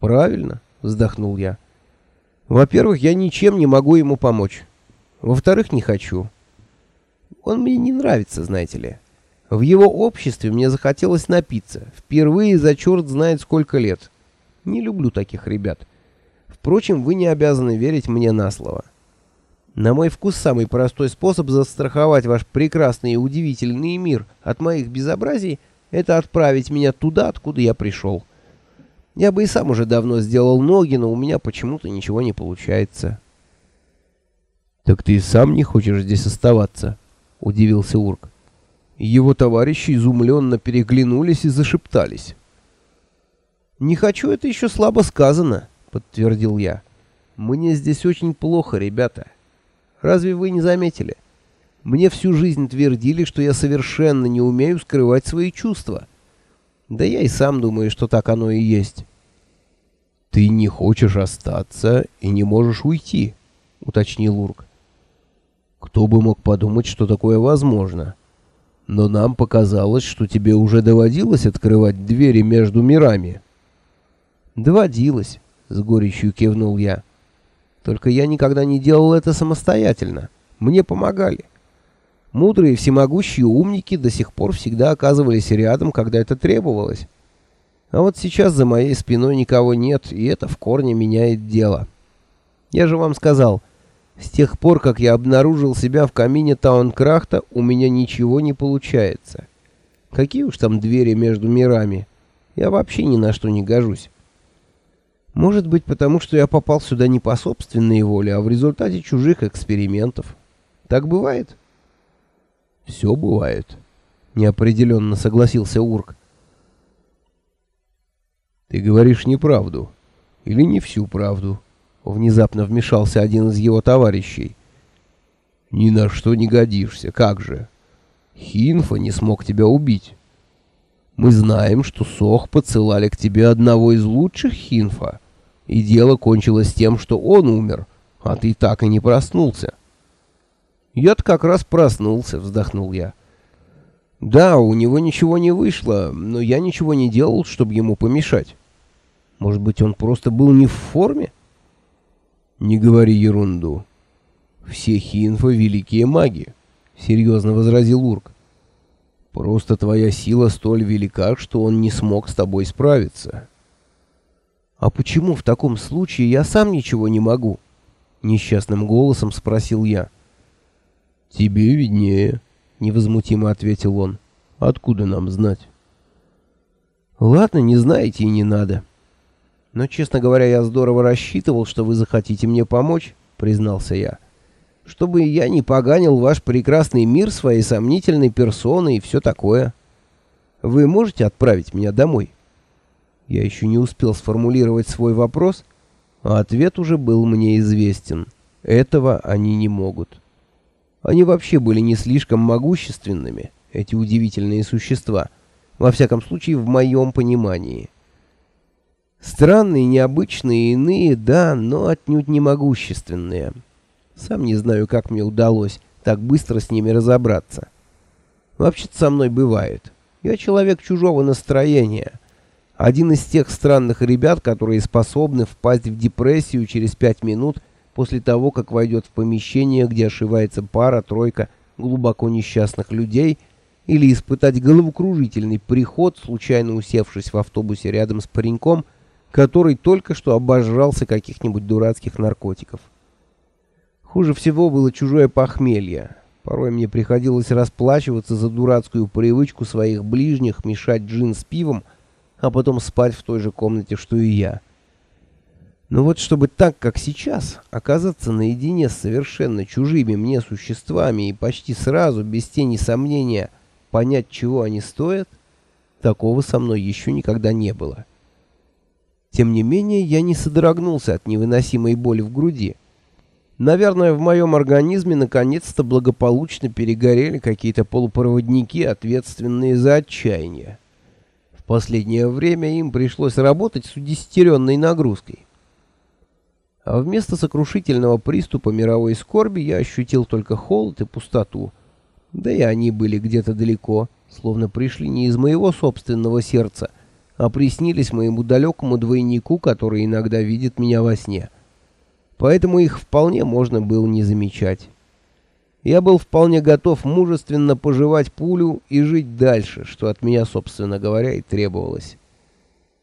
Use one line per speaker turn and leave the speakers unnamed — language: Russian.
Правильно, вздохнул я. Во-первых, я ничем не могу ему помочь. Во-вторых, не хочу. Он мне не нравится, знаете ли. В его обществе мне захотелось напиться. Впервые за черт знает сколько лет. Не люблю таких ребят. Впрочем, вы не обязаны верить мне на слово. На мой вкус самый простой способ застраховать ваш прекрасный и удивительный мир от моих безобразий — это отправить меня туда, откуда я пришел. Я бы и сам уже давно сделал ноги, но у меня почему-то ничего не получается. «Так ты и сам не хочешь здесь оставаться?» — удивился Урк. Его товарищи изумленно переглянулись и зашептались. «Не хочу, это еще слабо сказано», — подтвердил я. «Мне здесь очень плохо, ребята. Разве вы не заметили? Мне всю жизнь твердили, что я совершенно не умею скрывать свои чувства. Да я и сам думаю, что так оно и есть». «Ты не хочешь остаться и не можешь уйти», — уточнил Урк. «Кто бы мог подумать, что такое возможно?» но нам показалось, что тебе уже доводилось открывать двери между мирами. Доводилось, с горечью кивнул я. Только я никогда не делал это самостоятельно. Мне помогали. Мудрые, всемогущие умники до сих пор всегда оказывались рядом, когда это требовалось. А вот сейчас за моей спиной никого нет, и это в корне меняет дело. Я же вам сказал, с тех пор, как я обнаружил себя в камине Таункрахта, у меня ничего не получается. Какие уж там двери между мирами. Я вообще ни на что не гожусь. Может быть, потому что я попал сюда не по собственной воле, а в результате чужих экспериментов. Так бывает? Все бывает, неопределенно согласился Урк. Ты говоришь неправду или не всю правду? Внезапно вмешался один из его товарищей. «Ни на что не годишься, как же? Хинфа не смог тебя убить. Мы знаем, что Сох подсылали к тебе одного из лучших Хинфа, и дело кончилось тем, что он умер, а ты так и не проснулся». «Я-то как раз проснулся», — вздохнул я. «Да, у него ничего не вышло, но я ничего не делал, чтобы ему помешать. Может быть, он просто был не в форме?» «Не говори ерунду. Все хинфа — великие маги», — серьезно возразил Урк. «Просто твоя сила столь велика, что он не смог с тобой справиться». «А почему в таком случае я сам ничего не могу?» — несчастным голосом спросил я. «Тебе виднее», — невозмутимо ответил он. «Откуда нам знать?» «Ладно, не знаете и не надо». Но, честно говоря, я здорово рассчитывал, что вы захотите мне помочь, признался я. Чтобы я не поганил ваш прекрасный мир своей сомнительной персоной и все такое. Вы можете отправить меня домой? Я еще не успел сформулировать свой вопрос, а ответ уже был мне известен. Этого они не могут. Они вообще были не слишком могущественными, эти удивительные существа, во всяком случае в моем понимании. Странные, необычные, иные, да, но отнюдь не могущественные. Сам не знаю, как мне удалось так быстро с ними разобраться. Вообще-то со мной бывает. Я человек чужого настроения. Один из тех странных ребят, которые способны впасть в депрессию через пять минут после того, как войдет в помещение, где ошивается пара-тройка глубоко несчастных людей, или испытать головокружительный приход, случайно усевшись в автобусе рядом с пареньком, который только что обожрался каких-нибудь дурацких наркотиков. Хуже всего было чужое похмелье. Порой мне приходилось расплачиваться за дурацкую привычку своих ближних мешать джин с пивом, а потом спать в той же комнате, что и я. Но вот чтобы так, как сейчас, оказаться наедине с совершенно чужими мне существами и почти сразу, без тени сомнения, понять, чего они стоят, такого со мной еще никогда не было. Тем не менее, я не содрогнулся от невыносимой боли в груди. Наверное, в моем организме наконец-то благополучно перегорели какие-то полупроводники, ответственные за отчаяние. В последнее время им пришлось работать с удесятеренной нагрузкой. А вместо сокрушительного приступа мировой скорби я ощутил только холод и пустоту. Да и они были где-то далеко, словно пришли не из моего собственного сердца, а приснились моему далекому двойнику, который иногда видит меня во сне. Поэтому их вполне можно было не замечать. Я был вполне готов мужественно пожевать пулю и жить дальше, что от меня, собственно говоря, и требовалось.